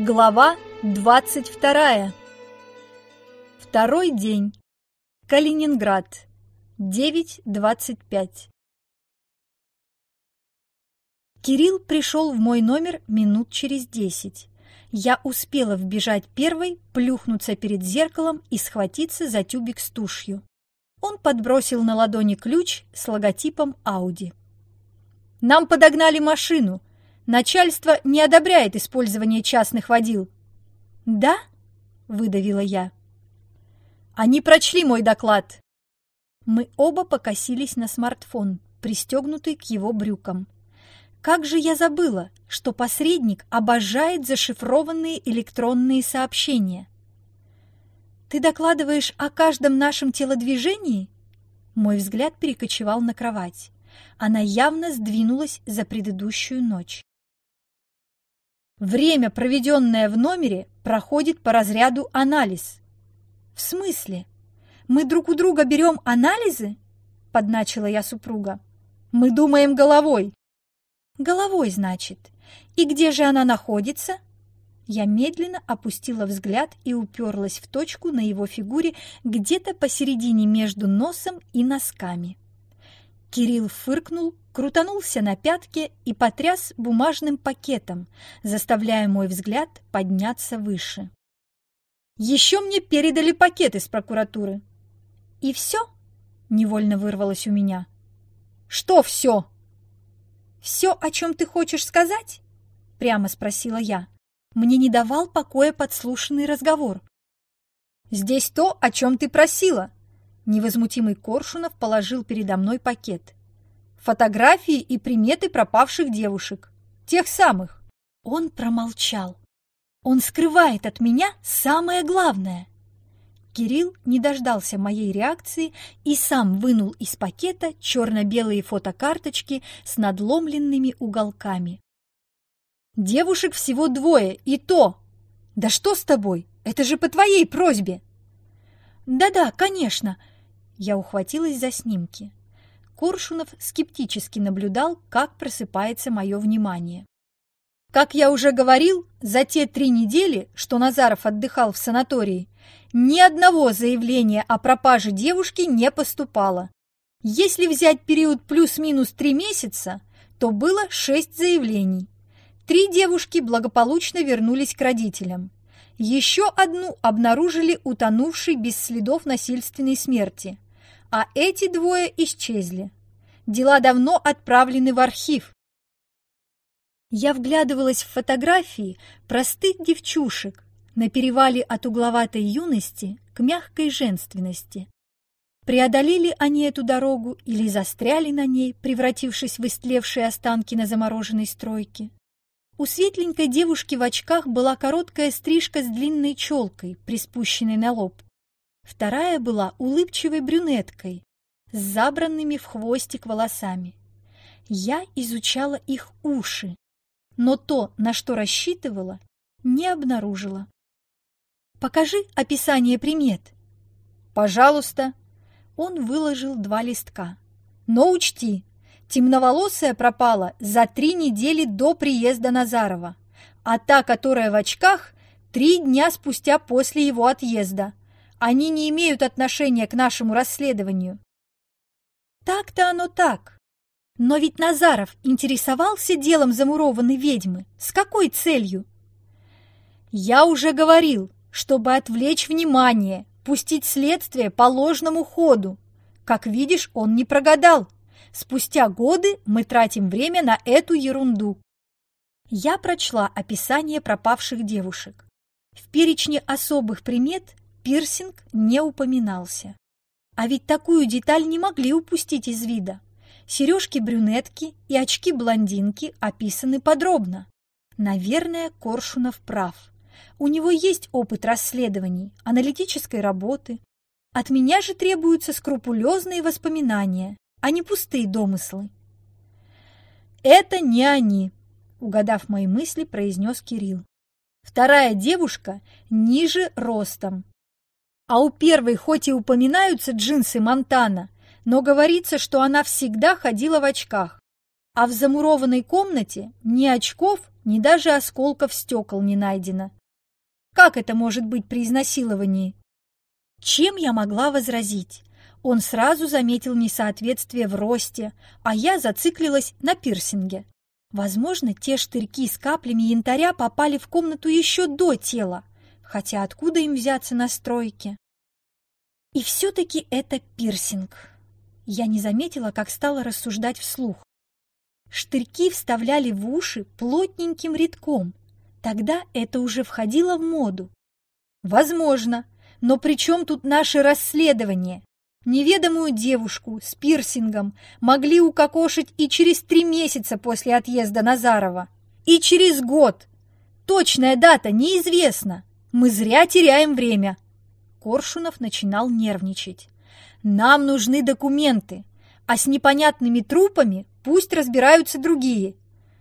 Глава 22. Второй день. Калининград. 9.25. Кирилл пришел в мой номер минут через десять. Я успела вбежать первой, плюхнуться перед зеркалом и схватиться за тюбик с тушью. Он подбросил на ладони ключ с логотипом Audi. «Нам подогнали машину. Начальство не одобряет использование частных водил». «Да?» — выдавила я. «Они прочли мой доклад». Мы оба покосились на смартфон, пристегнутый к его брюкам. Как же я забыла, что посредник обожает зашифрованные электронные сообщения. «Ты докладываешь о каждом нашем телодвижении?» Мой взгляд перекочевал на кровать. Она явно сдвинулась за предыдущую ночь. Время, проведенное в номере, проходит по разряду анализ. В смысле? Мы друг у друга берем анализы? Подначила я супруга. Мы думаем головой. Головой, значит. И где же она находится? Я медленно опустила взгляд и уперлась в точку на его фигуре где-то посередине между носом и носками. Кирилл фыркнул, крутанулся на пятке и потряс бумажным пакетом, заставляя мой взгляд подняться выше. «Еще мне передали пакет из прокуратуры». «И все?» — невольно вырвалось у меня. «Что все?» «Все, о чем ты хочешь сказать?» — прямо спросила я. Мне не давал покоя подслушанный разговор. «Здесь то, о чем ты просила», Невозмутимый Коршунов положил передо мной пакет. Фотографии и приметы пропавших девушек. Тех самых. Он промолчал. Он скрывает от меня самое главное. Кирилл не дождался моей реакции и сам вынул из пакета черно-белые фотокарточки с надломленными уголками. «Девушек всего двое, и то! Да что с тобой? Это же по твоей просьбе!» «Да-да, конечно!» Я ухватилась за снимки. Коршунов скептически наблюдал, как просыпается мое внимание. Как я уже говорил, за те три недели, что Назаров отдыхал в санатории, ни одного заявления о пропаже девушки не поступало. Если взять период плюс-минус три месяца, то было шесть заявлений. Три девушки благополучно вернулись к родителям. Еще одну обнаружили утонувшей без следов насильственной смерти а эти двое исчезли. Дела давно отправлены в архив. Я вглядывалась в фотографии простых девчушек на перевале от угловатой юности к мягкой женственности. Преодолели они эту дорогу или застряли на ней, превратившись в истлевшие останки на замороженной стройке. У светленькой девушки в очках была короткая стрижка с длинной челкой, приспущенной на лоб. Вторая была улыбчивой брюнеткой с забранными в хвостик волосами. Я изучала их уши, но то, на что рассчитывала, не обнаружила. «Покажи описание примет». «Пожалуйста». Он выложил два листка. «Но учти, темноволосая пропала за три недели до приезда Назарова, а та, которая в очках, три дня спустя после его отъезда. Они не имеют отношения к нашему расследованию. Так-то оно так. Но ведь Назаров интересовался делом замурованной ведьмы. С какой целью? Я уже говорил, чтобы отвлечь внимание, пустить следствие по ложному ходу. Как видишь, он не прогадал. Спустя годы мы тратим время на эту ерунду. Я прочла описание пропавших девушек. В перечне особых примет пирсинг не упоминался. А ведь такую деталь не могли упустить из вида. Сережки-брюнетки и очки-блондинки описаны подробно. Наверное, Коршунов прав. У него есть опыт расследований, аналитической работы. От меня же требуются скрупулезные воспоминания, а не пустые домыслы. «Это не они», — угадав мои мысли, произнес Кирилл. «Вторая девушка ниже ростом, а у первой хоть и упоминаются джинсы Монтана, но говорится, что она всегда ходила в очках. а в замурованной комнате ни очков, ни даже осколков стекол не найдено. Как это может быть при изнасиловании? Чем я могла возразить? Он сразу заметил несоответствие в росте, а я зациклилась на пирсинге. Возможно, те штырьки с каплями янтаря попали в комнату еще до тела, хотя откуда им взяться на стройке? И все-таки это пирсинг. Я не заметила, как стала рассуждать вслух. Штырьки вставляли в уши плотненьким рядком. Тогда это уже входило в моду. Возможно, но при чем тут наше расследование? Неведомую девушку с пирсингом могли укокошить и через три месяца после отъезда Назарова. И через год. Точная дата неизвестна. Мы зря теряем время. Коршунов начинал нервничать. Нам нужны документы, а с непонятными трупами пусть разбираются другие.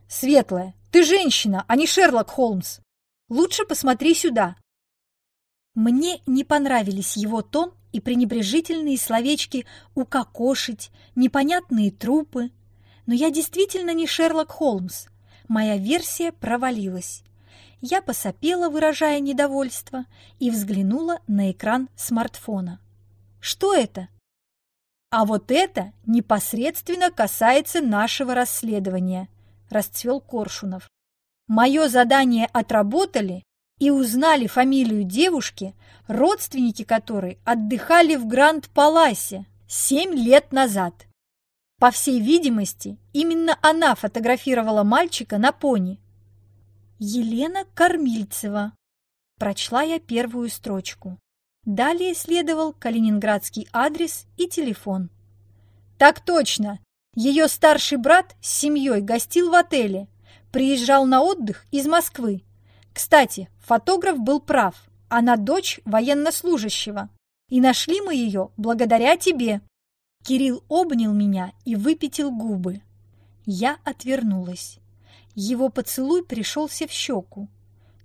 Светлая, ты женщина, а не Шерлок Холмс. Лучше посмотри сюда. Мне не понравились его тон и пренебрежительные словечки «укокошить», «непонятные трупы». Но я действительно не Шерлок Холмс. Моя версия провалилась. Я посопела, выражая недовольство, и взглянула на экран смартфона. Что это? А вот это непосредственно касается нашего расследования, расцвел Коршунов. Мое задание отработали и узнали фамилию девушки, родственники которой отдыхали в Гранд-Паласе семь лет назад. По всей видимости, именно она фотографировала мальчика на пони. Елена Кормильцева. Прочла я первую строчку. Далее следовал калининградский адрес и телефон. «Так точно! Ее старший брат с семьей гостил в отеле. Приезжал на отдых из Москвы. Кстати, фотограф был прав. Она дочь военнослужащего. И нашли мы ее благодаря тебе». Кирилл обнял меня и выпятил губы. Я отвернулась. Его поцелуй пришелся в щеку.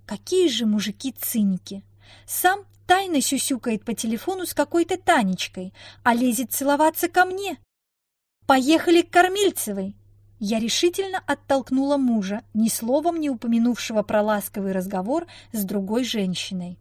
Какие же мужики циники! Сам тайно сюсюкает по телефону с какой-то Танечкой, а лезет целоваться ко мне. «Поехали к Кормильцевой!» Я решительно оттолкнула мужа, ни словом не упомянувшего про ласковый разговор с другой женщиной.